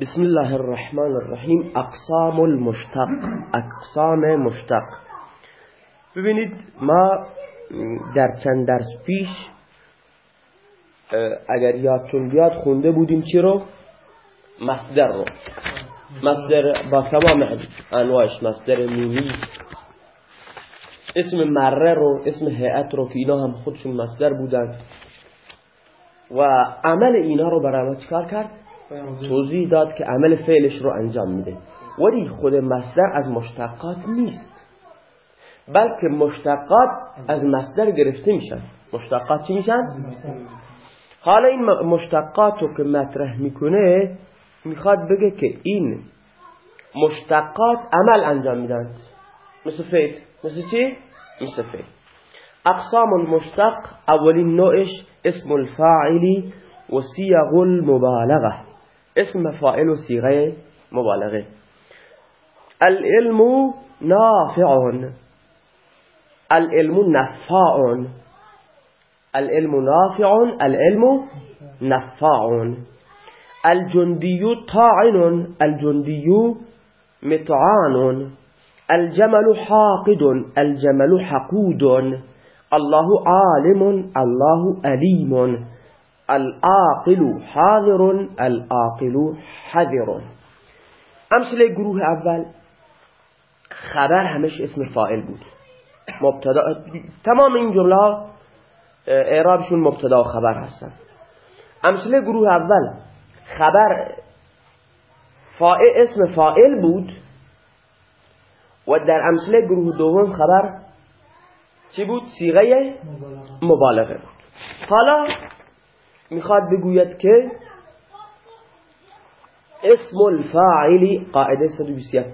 بسم الله الرحمن الرحیم اقسام المشتق اقسام مشتق ببینید ما در چند درس پیش اگر یادتون بیاد خونده بودیم چی رو مصدر رو مصدر با تمام انواعش مصدر میمی اسم مره رو اسم هیئت رو که اینا هم خودشون مصدر بودن و عمل اینا رو برای ما چکار کرد توضیح داد که عمل فعلش رو انجام میده. ولی خود مصدر از مشتقات نیست. بلکه مشتقات از مصدر گرفته میشن. مشتقات چی میشن؟ حالا این مشتقات رو که مطرح می‌کنه می‌خواد بگه که این مشتقات عمل انجام میدن. مثل فعل. مثل چی؟ مثل فعل. اقسام المشتق اولین نوعش اسم الفاعلی و سیغ المبالغه. اسم فاعل و سیغه مبالغة. العلم نافع. العلم نفاع. العلم نافع العلم نفاع. الجندي طاعن الجندي مطعان. الجمل حاقد الجمل حقود. الله عالم الله أليم. العاقل حاضر العاقل حذر. امثله گروه اول خبر همش اسم فاعل بود. مبتدا تمام این جمله اعرابشون مبتدا و خبر هستن. امثله گروه اول خبر فائل اسم فاعل بود. و در امثله گروه دوم خبر چی بود؟ سیغه مبالغه بود. حالا می‌خواد بگوید که اسم الفاعل قاعده 121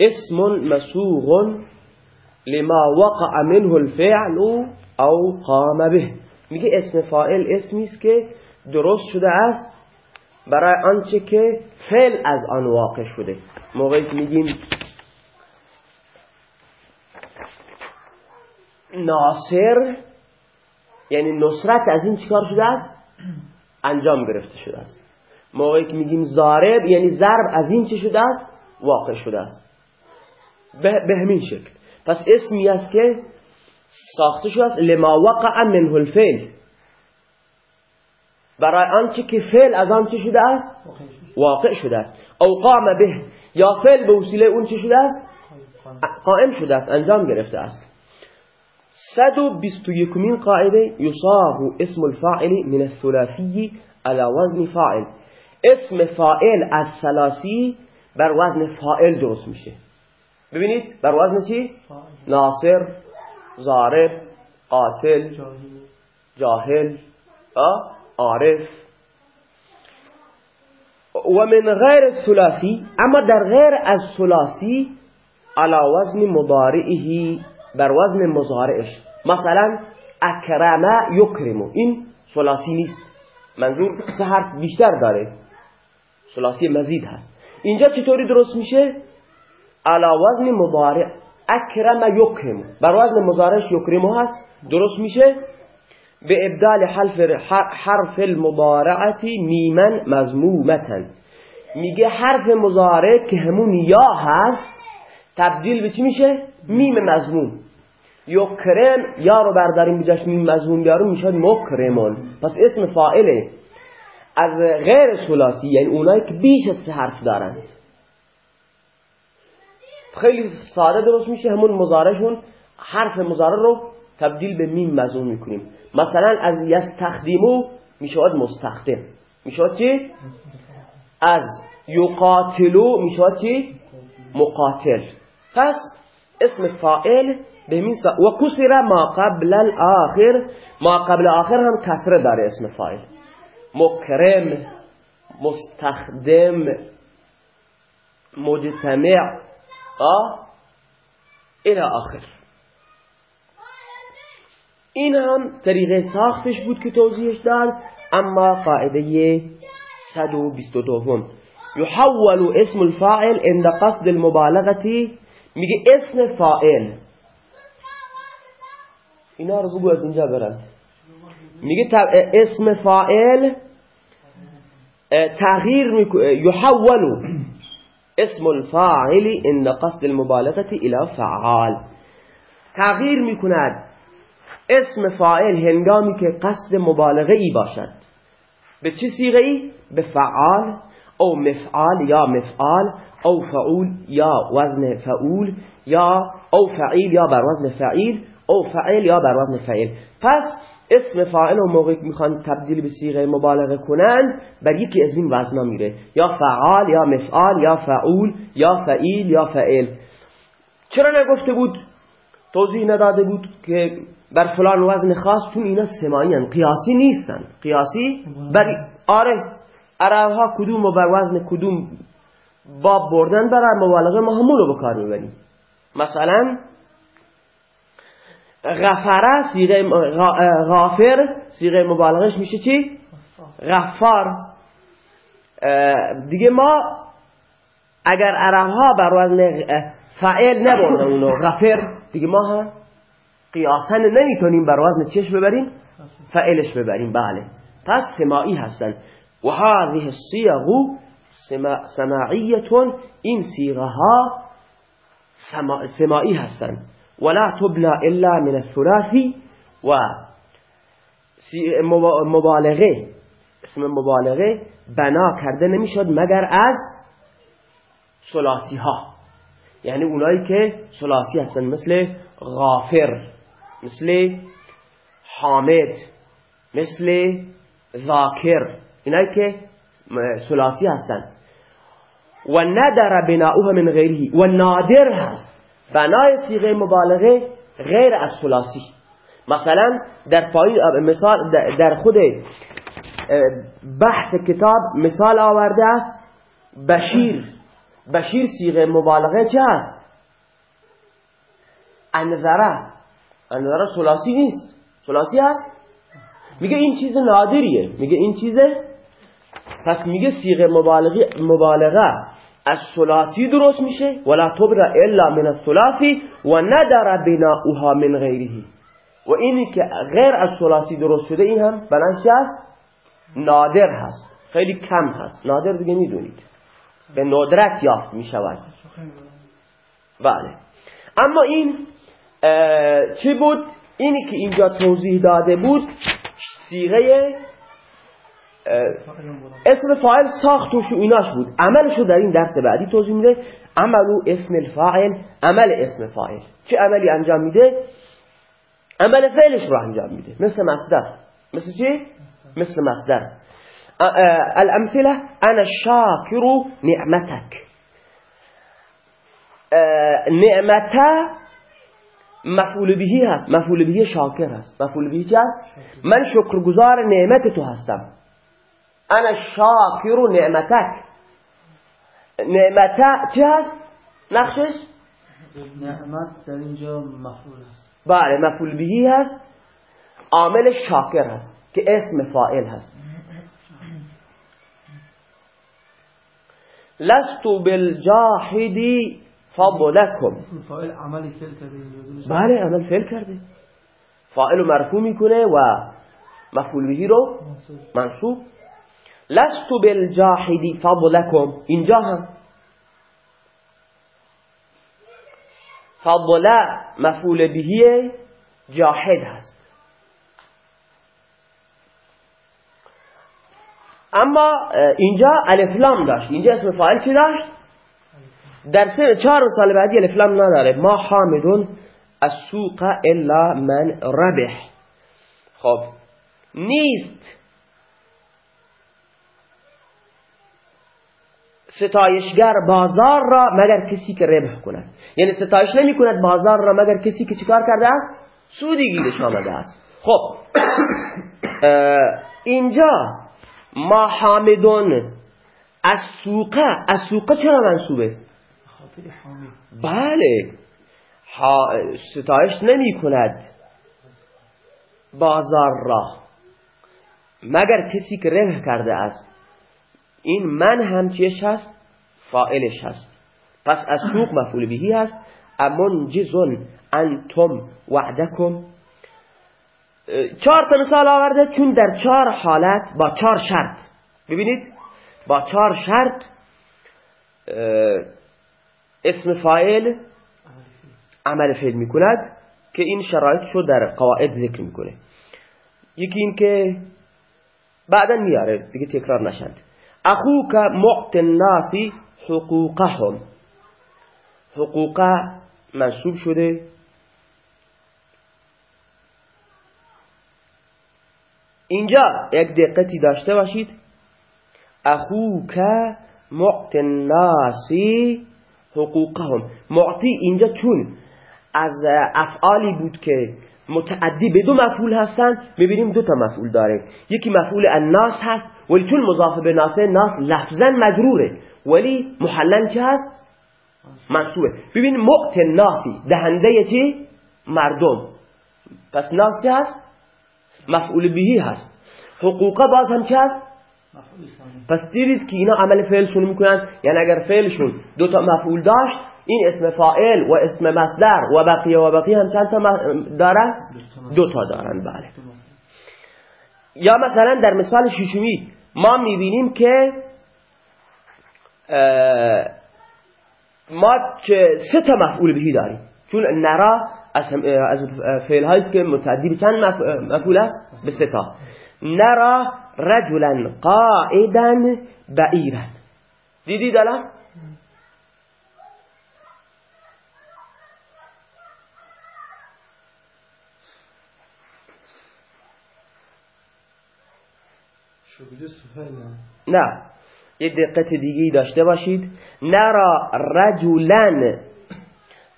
اسم مسوغ لما وقع منه الفعل او قام به. میگه اسم فاعل اسمی است که درست شده است برای آنچه که فعل از آن واقع شده. موقعی که میگیم ناصر یعنی نصرت از این چیکار شده است؟ انجام گرفته شده است. موقعی که میگیم زارب یعنی ضرب از این چه شده است؟ واقع شده است. به, همین شکل. پس اسمی است که ساخته شده است لما وقع منه الفعل. برای آنچه که فعل از آن چه شده است؟ واقع شده است. او قام به یا فعل به وسیله اون چه شده است؟ قائم شده است انجام گرفته است. صد و بیست و یکمین قاعده یصاب اسم الفاعل من الثلاثی على وزن فاعل. اسم فاعل از ثلاثی بر وزن فاعل درست میشه. ببینید بر وزن چی؟ ناصر زارب قاتل جاهل عارف. و من غیر الثلاثی اما در غیر از ثلاثی على وزن مضارعه. بر وزن مضارعش مثلا اکرم یکرمو این ثلاثی نیست. منظور سه حرف بیشتر داره. ثلاثی مزید هست. اینجا چطوری درست میشه؟ علا وزن مضارع اکرم یکرمو بر وزن مضارعش یکرمو هست. درست میشه؟ به ابدال حرف حرف المضارعتی میمن مضمومتا میگه حرف مضارع که همون یا هست تبدیل به چی میشه؟ میم مضموم یکرم یا رو برداریم بجاش میم مضموم بیاریم می‌شد مکرمون پس اسم فائله از غیر سلاسی یعنی اونایی که بیش از سه حرف دارند خیلی ساده درست میشه همون مزارشون حرف مزاره رو تبدیل به میم مضموم می‌کنیم. مثلا از یستخدیمو می‌شود مستخدم. می‌شود چی؟ از یقاتلو می‌شود چی؟ مقاتل. پس اسم فائل به و کسر ما قبل الاخر ما قبل آخر هم کسره داره اسم فائل مکرم مستخدم مجتمع. الى آخر. این هم طریقه ساختش بود که توضیحش داد اما قاعده 122 يحول اسم الفاعل عند قصد المبالغه میگه اسم فاعل اینا رو بگو از اینجا برن. میگه اسم فاعل تغییر یحولو. اسم الفاعل ان قصد المبالغه الى فعال. تغییر می‌کند. اسم فاعل هنگامی که قصد مبالغه ای باشد. به چه سیغه ای؟ به فعال. او مفعال یا مفعال او فعول یا وزن فعول یا او فعیل یا بر وزن فعیل او فعیل یا بر وزن فعیل. پس اسم فاعل و موقعی می‌خوان تبدیل به صیغه مبالغه کنند بر یکی از این وزنا میره. یا فعال یا مفعال یا فعول یا فعیل یا فعیل. چرا نگفته بود؟ توضیح نداده بود که بر فلان وزن خاص چون اینا سمایی. قیاسی نیستن قیاسی بر آره. عرب ها کدوم و بر وزن کدوم باب بردن برای مبالغه ما همون رو بکار می‌بریم. مثلا غفره سیغه غافر سیغه مبالغش میشه چی؟ غفار. دیگه ما اگر عرب ها بر وزن فعل نبردن اونو غفر دیگه ما هم قیاسن نمی‌تونیم بر وزن چش ببریم فعلش ببریم. بله. پس سماعی هستن. و هذه الصيغ سماعیتون این سیغه ها سماعی هستن ولا تبنى إلا من الثلاثی و مبالغه. اسم مبالغه بنا کرده نمیشد مگر از سلاسی ها یعنی اونایی که سلاسی هستن مثل غافر مثل حامد مثل ذاکر. اینایی که سلاسی هستن. و ندر بناؤها من غیره و نادر هست. بنای سیغه مبالغه غیر از سلاسی. مثلا در پایین مثال در خود بحث کتاب مثال آورده است بشیر. بشیر سیغه مبالغه چه است؟ انذره. انذره سلاسی نیست. سلاسی هست؟ میگه این چیز نادریه. میگه این چیزه پس میگه سیغه مبالغه مبالغه از ثلاثی درست میشه. ولا تبرا الا من الثلاثی و ندر بناؤها من غیره. و اینی که غیر از ثلاثی درست شده این هم بنانچه است نادر هست. خیلی کم هست. نادر دیگه می‌دونید. به ندرت یافت می‌شود. بله. اما این چی بود؟ اینی که اینجا توضیح داده بود سیغه اسم فاعل ساختوش و ایناش بود. عملشو در این درس بعدی توضیح میده. عملو اسم الفاعل عمل اسم فاعل. چه عملی انجام میده؟ عمل فعلش رو انجام میده. مثل مصدر. مثل چی؟ مثل مصدر. الامثله انا شاکر نعمتك نعمته مفعول بهی هست. مفعول بهی شاکر هست. مفعول بهی هست؟ من شکرگزار نعمت تو هستم. أنا شاکر نعمتک نعمت چه هست؟ نقشش؟ نعمت در اینجا مفعول هست. بله مفعول بهی هست. عامل شاکر هست که اسم فاعل هست. لست بالجاحدی فضلکم. فاعل عملی فعل کرده. بله عمل فعل کرده. فاعل مرفوع میکنه و مفعول بهی رو منصوب. لست بالجاحدی فضلکم. اینجا هم. فضل مفعول بهی جاحد هست. اما اینجا الف لام داشت. اینجا اسم فاعل چی داشت؟ در سه چهار سال بعدی الف لام نداره. ما حامدون السوق الا من ربح. خب. نیست ستایشگر بازار را مگر کسی که ربح کند. یعنی ستایش نمی کند بازار را مگر کسی که چیکار کرده است؟ سودی گیرش آمده است. خب اینجا ما حامدون از سوقه از سوقه چرا منصوبه؟ بله. ستایش نمی کند بازار را مگر کسی که ربح کرده است؟ این من هم چیش هست؟ فائلش هست. پس از سوق مفعول بهی هست. امنجزون انتم وعدکم. چهار تا مثال آورده چون در چهار حالت با چهار شرط. ببینید؟ با چهار شرط اسم فاعل عمل فعل می‌کند که این شرایطشو در قواعد ذکر می‌کنه. یکی این که بعدا میاره دیگه تکرار نشند. اخوک معت الناس حقوقهم. حقوق منصوب شده. اینجا یک دقتی داشته باشید. اخوک معت الناس حقوقهم. معطی اینجا چون؟ از افعالی بود که متعدی به دو مفعول هستن می‌بینیم دو تا مفعول داره. یکی مفعول الناس هست ولی چون مضاف به ناس ناس لفظا مجروره. ولی محلن چه هست؟ منصوبه. ببین مقت ناسی دهنده چی؟ مردم. پس ناس چه هست؟ مفعول بهی هست. حقوقه باز هم چه هست؟ پس دیدید که اینا عمل فعلشون می‌کنن. یعنی اگر فعلشون دو تا مفعول داشت این اسم فاعل و اسم مصدر و بقیه و بقیه هم چند تا دارن؟ دو تا دارن بله. یا مثلا در مثال ششمی ما می‌بینیم که ما سه تا مفعول بهی داریم. چون نرا از فعل هاییست که متعدی به چند مفعول است؟ به سه تا. نرا رجلا قائدا بعیرا. دیدید الان نه. یه دقت دیگه داشته باشید. نرا رجلا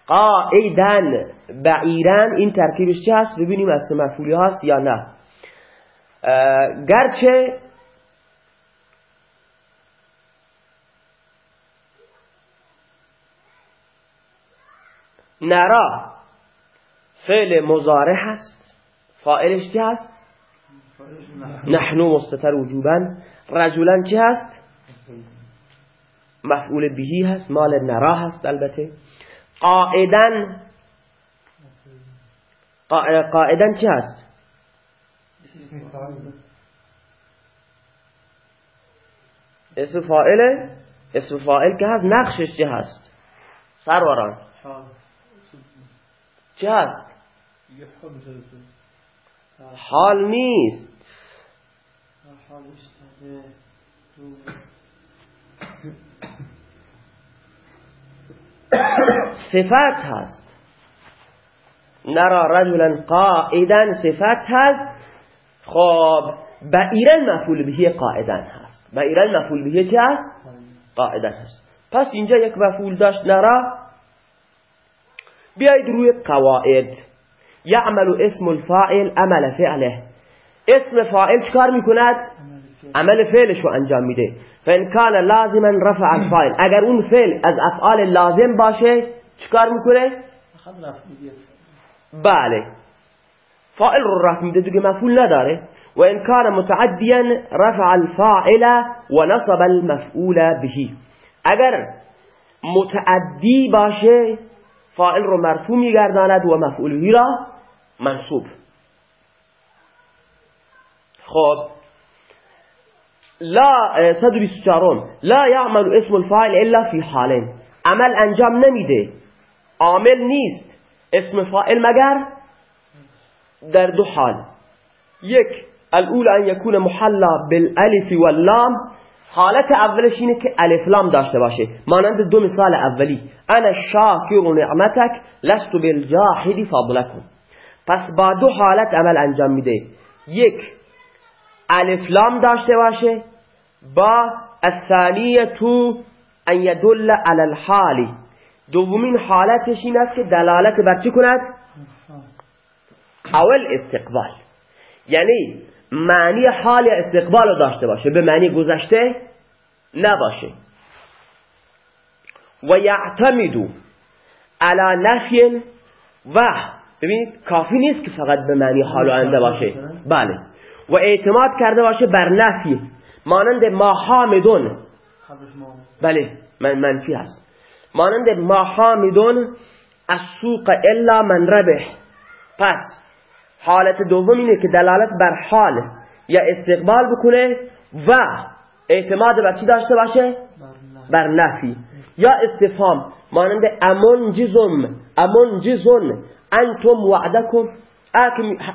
قائدا بعیرا این ترکیبش چه هست؟ ببینیم از مفعولی هست یا نه. گرچه نرا فعل مزاره هست. فائلش چه هست؟ نحنو مستتر وجوبا. رجلا چه هست؟ مفعول بهی هست مال نرا هست البته. قائدا قائدا چه هست؟ اسم فائله اسم فائل که هست نقشش چه هست؟ سروران. چه هست؟ حال نیست. صفت هست. نرا رجلا قائدا صفت هست. خب بعیرا مفعول بهی قائدا هست. بعیرا مفعول بهی چه هست؟ قائدا هست. پس اینجا یک مفعول داشت. نرا بیاید روی قواعد. یعمل اسم الفاعل عمل فعله. اسم فاعل چکار میکند؟ عمل فعلش رو انجام میده. فإن کان لازما رفع الفاعل. اگر اون فعل از افعال لازم باشه چکار میکنه؟ بله. فاعل رو رفع میده دیگه مفعول نداره. و ان کان متعدیا رفع الفاعل و نصب المفعول به. اگر متعدی باشه فاعل رو مرفوع میگرداند و مفعول را منصوب خب. لا 124 لا يعمل اسم الفاعل إلا في حالين. عمل انجام نمیده. عامل نیست. اسم فاعل مگر؟ در دو حال. یک الأول ان يكون محلا بالالف واللام. حالت اولش اینه که الف لام داشته باشه. مانند دو مثال اولی. أنا شاکر نعمتک لست بالجاحد فضلكم پس با دو حالت عمل انجام میده. یک الف لام داشته باشه. با الثانیه تو ان يدل على الحال. دومین حالتش این است که دلالت بر چی کند؟ اول استقبال. یعنی معنی حال استقبال رو داشته باشه. به معنی گذشته نباشه. و یعتمدو على نفی و ببینید کافی نیست که فقط به معنی حال آینده باشه. بله. و اعتماد کرده باشه بر نفی مانند ما حامدون بله. من منفی هست؟ مانند ما حامدون از سوق الا من ربح. پس حالت دوم اینه که دلالت بر حال یا استقبال بکنه و اعتماد بر چی داشته باشه؟ بر نفی. یا استفهام مانند امنجزم امنجزون انتم وعدکم.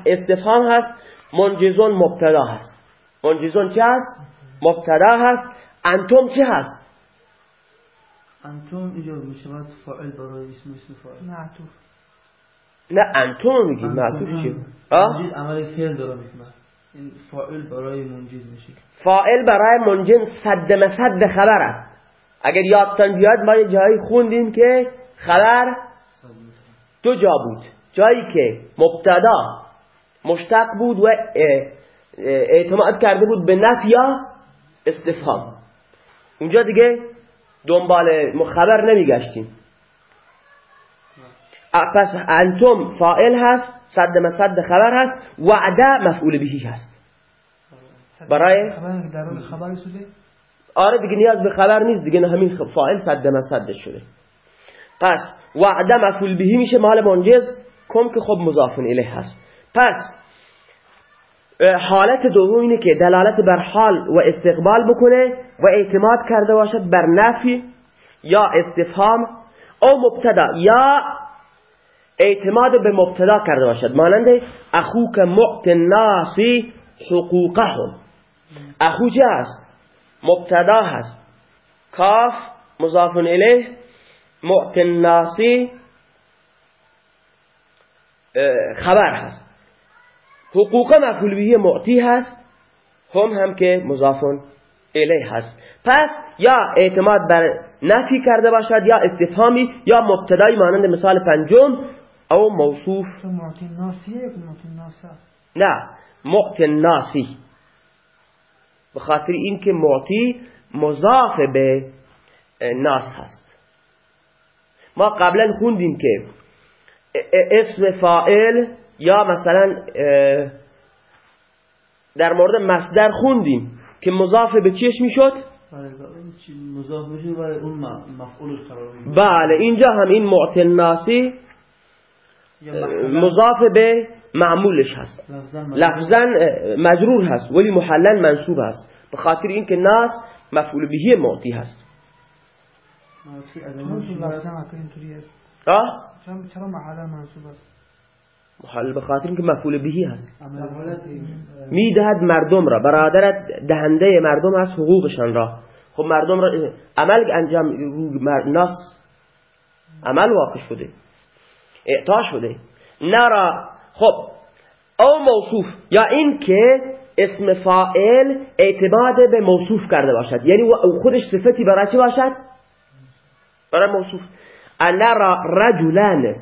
استفهام هست منجزون مبتدا هست. منجزون چه هست؟ مبتدا هست. انتم چه هست؟ انتم اینجا می‌شود فاعل برای اسم اسم فاعل. معطوف. نه انتم میگی معطوف آه؟ منجز عمل فعل داره می‌کنه این فاعل برای منجز میشه. فائل برای منجن صد مسد خبر است. اگر یادتان بیاد ما یه جایی خوندیم که خبر دو جا بود. جایی که مبتدا مشتق بود و اعتماد کرده بود به نفی یا استفهام. اونجا دیگه دنبال خبر نمیگشتیم. پس انتم فائل هست صد مسد خبر هست وعده مفعول بهی هست. برای؟ خبر آره دیگه نیاز به خبر نیست دیگه همین خ- فاعل صد مسد شده. پس وعده مفعول بهی میشه مال منجز. کم که خب مضاف الیه هست. پس حالت دوم اینه که دلالت بر حال و استقبال بکنه و اعتماد کرده باشد بر نفی یا استفهام او مبتدا یا اعتماد به مبتدا کرده باشد. مانند اخوک معت الناسی حقوقهم. اخو چه هست؟ مبتدا هست. کاف مضاف الیه معت الناسی اه، خبر هست. حقوق مفعول به معطی هست. هم هم که مضاف الیه هست. پس یا اعتماد بر نفی کرده باشد یا استفهامی یا مبتدای مانند مثال پنجم او موصوف. نه معت الناسی به خاطر اینکه معطی مضاف به ناس هست. ما قبلا خوندیم که اسم فائل یا مثلا در مورد مصدر خوندیم که مضاف به چیش می‌شد؟ اون چی مضاف برای اون م- مفعولش قرار می‌گیره بله اینجا هم این معت الناسی یا اه، مثلا مضاف به معمولش هست. لفظاً مجرور. هست ولی محلا منصوب هست. به خاطر اینکه ناس مفعول بهی معطی هست. چرا چرا محل منصوب است محل به خاطر اینکه مفعول بهی هست می‌دهد مردم را برادرت دهنده مردم از حقوقشان را خب مردم را عمل انجام ناس عمل واقع شده اعطا شده نرا خب او موصوف یا این که اسم فائل اعتماد به موصوف کرده باشد یعنی خودش صفتی برای چی باشد برای موصوف نرا رجلان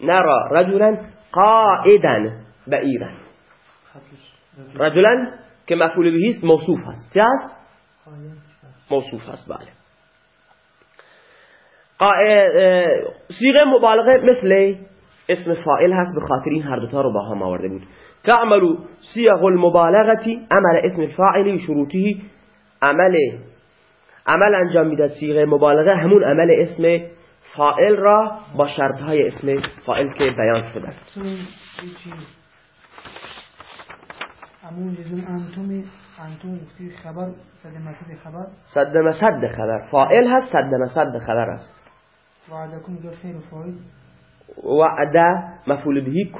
نرا رجلا قائدا بعیرا خطش رجلا که مفعول بهی است موصوف هست چه هست موصوف هست بله صیغه مبالغه مثل اسم فائل هست به خاطر این هر دوتا رو با هم آورده بود تعمل صيغ المبالغه عمل اسم فاعل شروطه عمل عمل انجام می‌داد صیغه مبالغه همون عمل اسم فاعل را با شرط های اسم فاعل که بیان شده. جزون انتومی انتوم گفتی خبر صد مسد خبر. صد مسد خبر. فاعل هست صد مسد خبر است. وعدکم جو خیر فاید. وعده مفعول بهی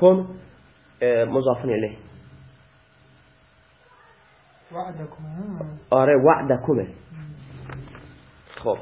اه، مضاف الیه. وعدکم آره وعدکمه خب